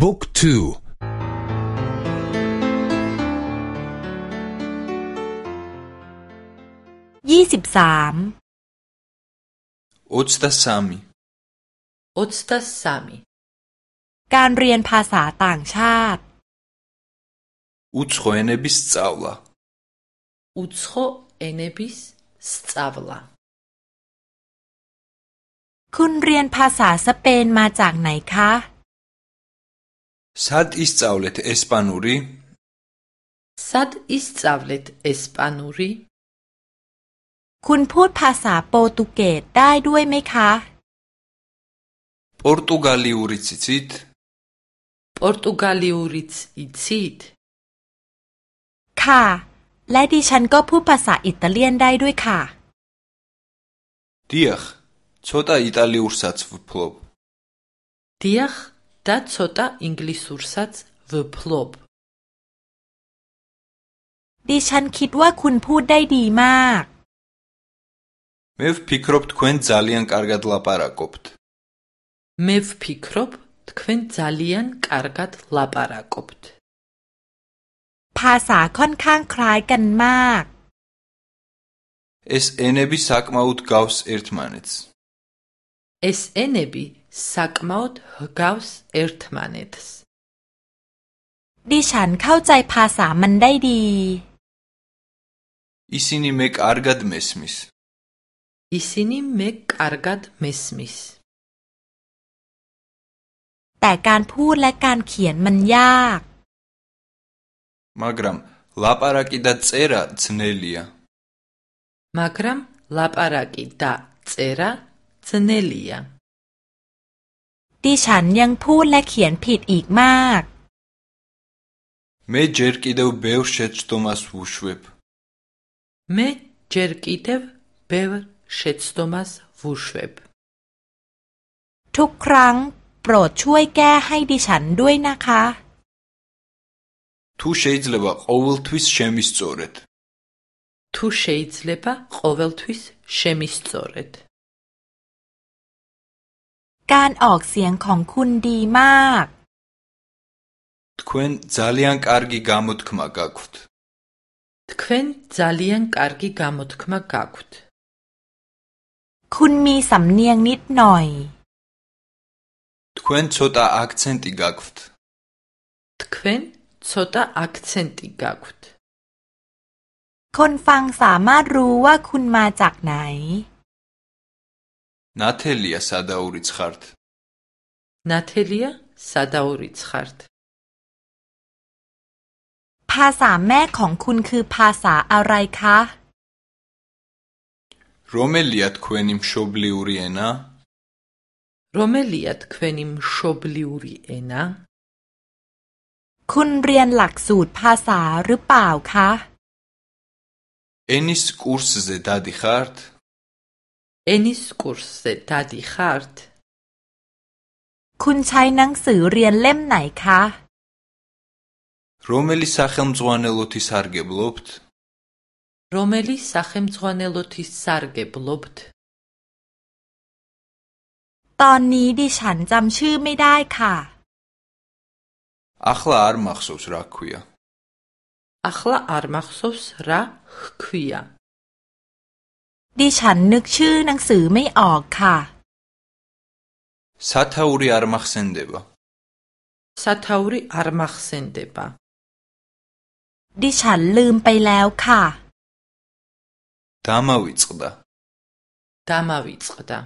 บุ๊กทูยี่สิบสามอุตตสามีอุตตสามีการเรียนภาษาต่างชาติอุตโขเอนบิสซาวลาอุตโขเอนบิสซาวลาคุณเรียนภาษาสเปนมาจากไหนคะ სად ისწავლეთ ესპანური? სად ისწავლეთ ესპანური? คุณพูดภาษาโปรตุเกสได้ด้วยไหมคะ პორტუგალიურიც იცით? პორტუგალიურიც იცით? ค่ะ และดิฉันก็พูดภาษาอิตาเลียนได้ด้วยค่ะ დიახ, ცოტა იტალიურსაც ვფლობ. დიახ, და ცოტა ინგლისურსაც ვფლობ. ดิฉันคิดว่าคุณพูดได้ดีมาก მე ვფიქრობ თქვენ ძალიან კარგად ლაპარაკობთ. მე ვფიქრობ თქვენ ძალიან კარგად ლაპარაკობთ. ภาษาค่อนข้างคล้ายกันมาก ეს ენები საკმაოდ გავს ერთმანეთს. ეს ენები საკმაოდ ჰგავს ერთმანეთს. ดิฉันเข้าใจภาษามันได้ดี ისინი მე კარგად მესმის. ისინი მე კარგად მესმის. แต่การพูดและการเขียนมันยาก მაგრამ ლაპარაკი და წერა ძნელია. მაგრამ ლაპარაკი და წერა ძნელია. ดิฉันยังพูดและเขียนผิดอีกมาก მე ჯერ კიდევ ბევრ შეცდომას ვუშვებ. მე ჯერ კიდევ ბევრ შეცდომას ვუშვებ. ทุกครั้งโปรดช่วยแก้ให้ดิฉันด้วยนะคะ თუ შეიძლება ყოველთვის შემისწორეთ. თუ შეიძლება ყოველთვის შემისწორეთ. การออกเสียงของคุณดีมาก თქვენ ძალიან კარგი გამოთქმა გაქვთ. თქვენ ძალიან კარგი გამოთქმა გაქვთ. คุณมีสำเนียงนิดหน่อย თქვენ ცოტა აქცენტი გაქვთ. თქვენ ცოტა აქცენტი გაქვთ. คนฟังสามารถรู้ว่าคุณมาจากไหน ნათელია სადაურიც ხართ. ნათელია სადაურიც ხართ. ภาษาแม่ของคุณคือภาษาอะไรคะ რომელია თქვენი მშობლიური ენა? რომელია თქვენი მშობლიური ენა? คุณเรียนหลักสูตรภาษาหรือเปล่าคะ ენის კურსზე დადიხართ? ენის კურსზე დადიხართ? คุณใช้หนังสือเรียนเล่มไหนคะ რომელი სახელმძღვანელოთი სარგებლობთ? რომელი სახელმძღვანელოთი სარგებლობთ? ตอนนี้ดิฉันจำชื่อไม่ได้ค่ะ ახლა არ მახსოვს რა ქვია. ახლა არ მახსოვს რა ჰქვია. ดิฉันนึกชื่อหนังสือไม่ออกค่ะ სათაური არ მახსენდება. სათაური არ მახსენდება. ดิฉันลืมไปแล้วค่ะ დამავიწყდა. დამავიწყდა.